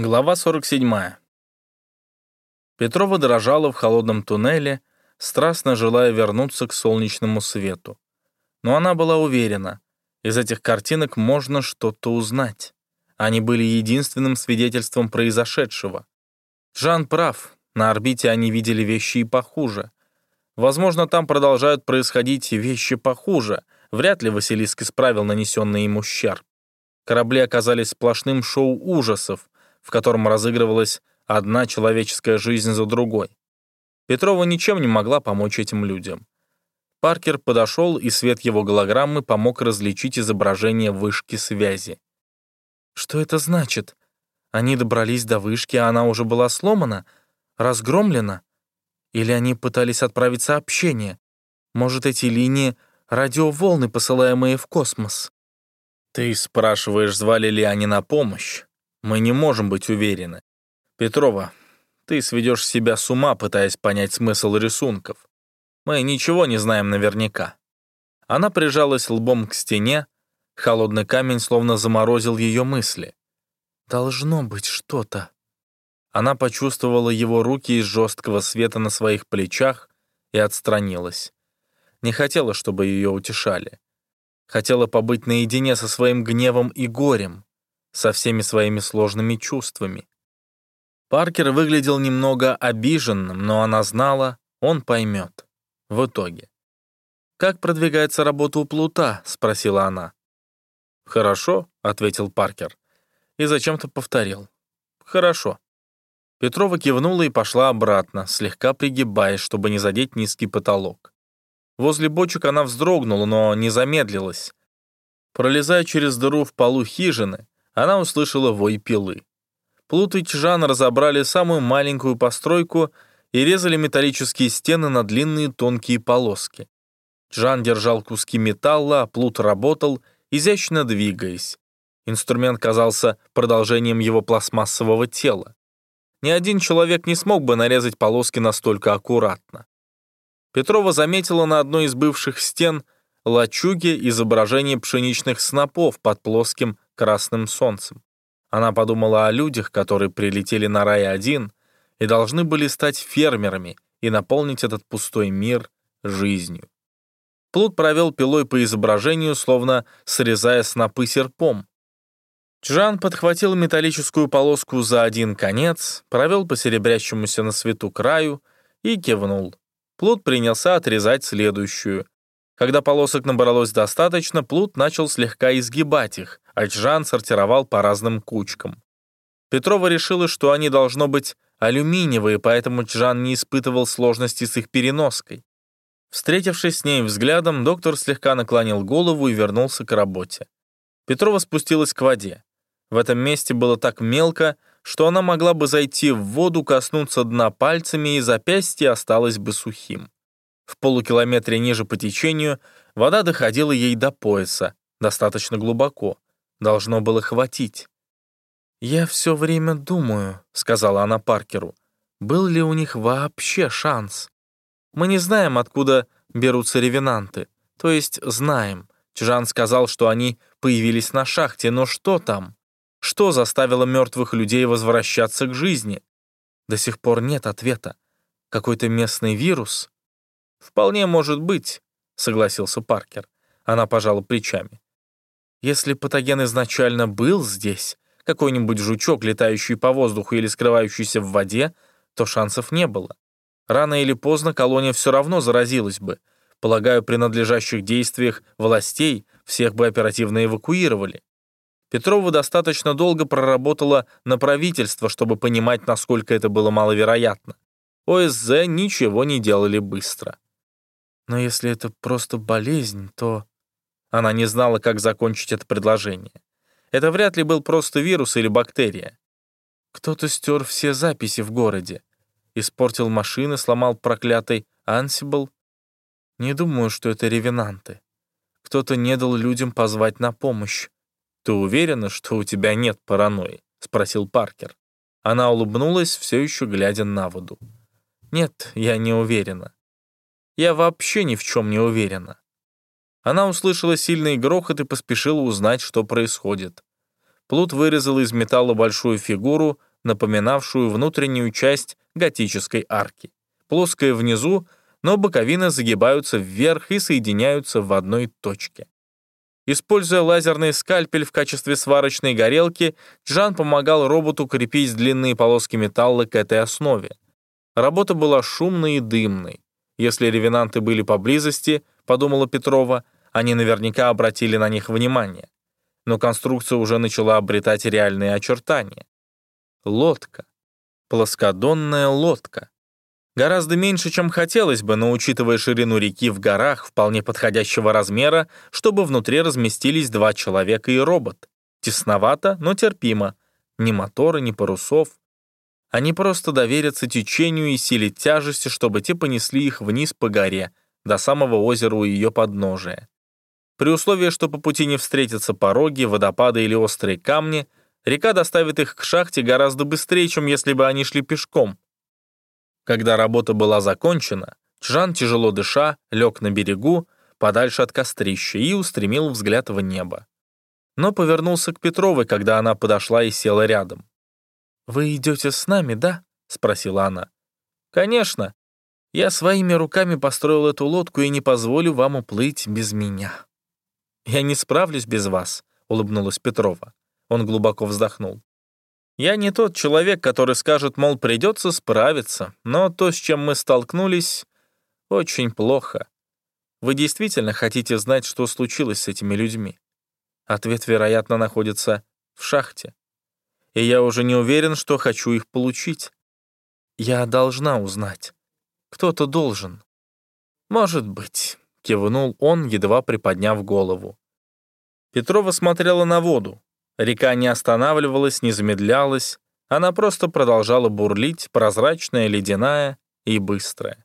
Глава 47. Петрова дрожала в холодном туннеле, страстно желая вернуться к солнечному свету. Но она была уверена, из этих картинок можно что-то узнать. Они были единственным свидетельством произошедшего. Жан прав, на орбите они видели вещи и похуже. Возможно, там продолжают происходить вещи похуже. Вряд ли Василиск исправил нанесенный им ущерб. Корабли оказались сплошным шоу ужасов, в котором разыгрывалась одна человеческая жизнь за другой. Петрова ничем не могла помочь этим людям. Паркер подошел, и свет его голограммы помог различить изображение вышки связи. «Что это значит? Они добрались до вышки, а она уже была сломана? Разгромлена? Или они пытались отправить сообщение? Может, эти линии — радиоволны, посылаемые в космос?» «Ты спрашиваешь, звали ли они на помощь?» Мы не можем быть уверены. Петрова, ты сведешь себя с ума, пытаясь понять смысл рисунков. Мы ничего не знаем наверняка. Она прижалась лбом к стене, холодный камень словно заморозил ее мысли. «Должно быть что-то». Она почувствовала его руки из жесткого света на своих плечах и отстранилась. Не хотела, чтобы ее утешали. Хотела побыть наедине со своим гневом и горем со всеми своими сложными чувствами. Паркер выглядел немного обиженным, но она знала, он поймет. В итоге. «Как продвигается работа у Плута?» — спросила она. «Хорошо», — ответил Паркер. И зачем-то повторил. «Хорошо». Петрова кивнула и пошла обратно, слегка пригибаясь, чтобы не задеть низкий потолок. Возле бочек она вздрогнула, но не замедлилась. Пролезая через дыру в полу хижины, она услышала вой пилы. Плут и Чжан разобрали самую маленькую постройку и резали металлические стены на длинные тонкие полоски. Чжан держал куски металла, а Плут работал, изящно двигаясь. Инструмент казался продолжением его пластмассового тела. Ни один человек не смог бы нарезать полоски настолько аккуратно. Петрова заметила на одной из бывших стен лачуги изображение пшеничных снопов под плоским красным солнцем. Она подумала о людях, которые прилетели на рай-1 и должны были стать фермерами и наполнить этот пустой мир жизнью. Плут провел пилой по изображению, словно срезая снопы серпом. Чжан подхватил металлическую полоску за один конец, провел по серебрящемуся на свету краю и кивнул. Плут принялся отрезать следующую. Когда полосок набралось достаточно, Плут начал слегка изгибать их, Ачжан сортировал по разным кучкам. Петрова решила, что они должно быть алюминиевые, поэтому Чжан не испытывал сложности с их переноской. Встретившись с ней взглядом, доктор слегка наклонил голову и вернулся к работе. Петрова спустилась к воде. В этом месте было так мелко, что она могла бы зайти в воду, коснуться дна пальцами, и запястье осталось бы сухим. В полукилометре ниже по течению вода доходила ей до пояса, достаточно глубоко должно было хватить. «Я все время думаю», — сказала она Паркеру, «был ли у них вообще шанс? Мы не знаем, откуда берутся ревенанты. То есть знаем. Чжан сказал, что они появились на шахте, но что там? Что заставило мертвых людей возвращаться к жизни? До сих пор нет ответа. Какой-то местный вирус? Вполне может быть, согласился Паркер. Она пожала плечами. Если патоген изначально был здесь, какой-нибудь жучок, летающий по воздуху или скрывающийся в воде, то шансов не было. Рано или поздно колония все равно заразилась бы. Полагаю, при надлежащих действиях властей всех бы оперативно эвакуировали. Петрова достаточно долго проработала на правительство, чтобы понимать, насколько это было маловероятно. ОСЗ ничего не делали быстро. Но если это просто болезнь, то... Она не знала, как закончить это предложение. Это вряд ли был просто вирус или бактерия. Кто-то стер все записи в городе. Испортил машины, сломал проклятый Ансибл. Не думаю, что это ревенанты. Кто-то не дал людям позвать на помощь. «Ты уверена, что у тебя нет паранойи?» — спросил Паркер. Она улыбнулась, все еще глядя на воду. «Нет, я не уверена. Я вообще ни в чем не уверена. Она услышала сильный грохот и поспешила узнать, что происходит. Плут вырезал из металла большую фигуру, напоминавшую внутреннюю часть готической арки. Плоская внизу, но боковины загибаются вверх и соединяются в одной точке. Используя лазерный скальпель в качестве сварочной горелки, Джан помогал роботу крепить длинные полоски металла к этой основе. Работа была шумной и дымной. Если ревенанты были поблизости, подумала Петрова, они наверняка обратили на них внимание. Но конструкция уже начала обретать реальные очертания. Лодка. Плоскодонная лодка. Гораздо меньше, чем хотелось бы, но учитывая ширину реки в горах, вполне подходящего размера, чтобы внутри разместились два человека и робот. Тесновато, но терпимо. Ни мотора, ни парусов. Они просто доверятся течению и силе тяжести, чтобы те понесли их вниз по горе, до самого озера у ее подножия. При условии, что по пути не встретятся пороги, водопады или острые камни, река доставит их к шахте гораздо быстрее, чем если бы они шли пешком. Когда работа была закончена, Чжан, тяжело дыша, лег на берегу, подальше от кострища, и устремил взгляд в небо. Но повернулся к Петровой, когда она подошла и села рядом. «Вы идете с нами, да?» — спросила она. «Конечно. Я своими руками построил эту лодку и не позволю вам уплыть без меня». «Я не справлюсь без вас», — улыбнулась Петрова. Он глубоко вздохнул. Я не тот человек, который скажет, мол, придется справиться, но то, с чем мы столкнулись, очень плохо. Вы действительно хотите знать, что случилось с этими людьми? Ответ, вероятно, находится в шахте. И я уже не уверен, что хочу их получить. Я должна узнать. Кто-то должен. Может быть, кивнул он, едва приподняв голову. Петрова смотрела на воду. Река не останавливалась, не замедлялась, она просто продолжала бурлить, прозрачная, ледяная и быстрая.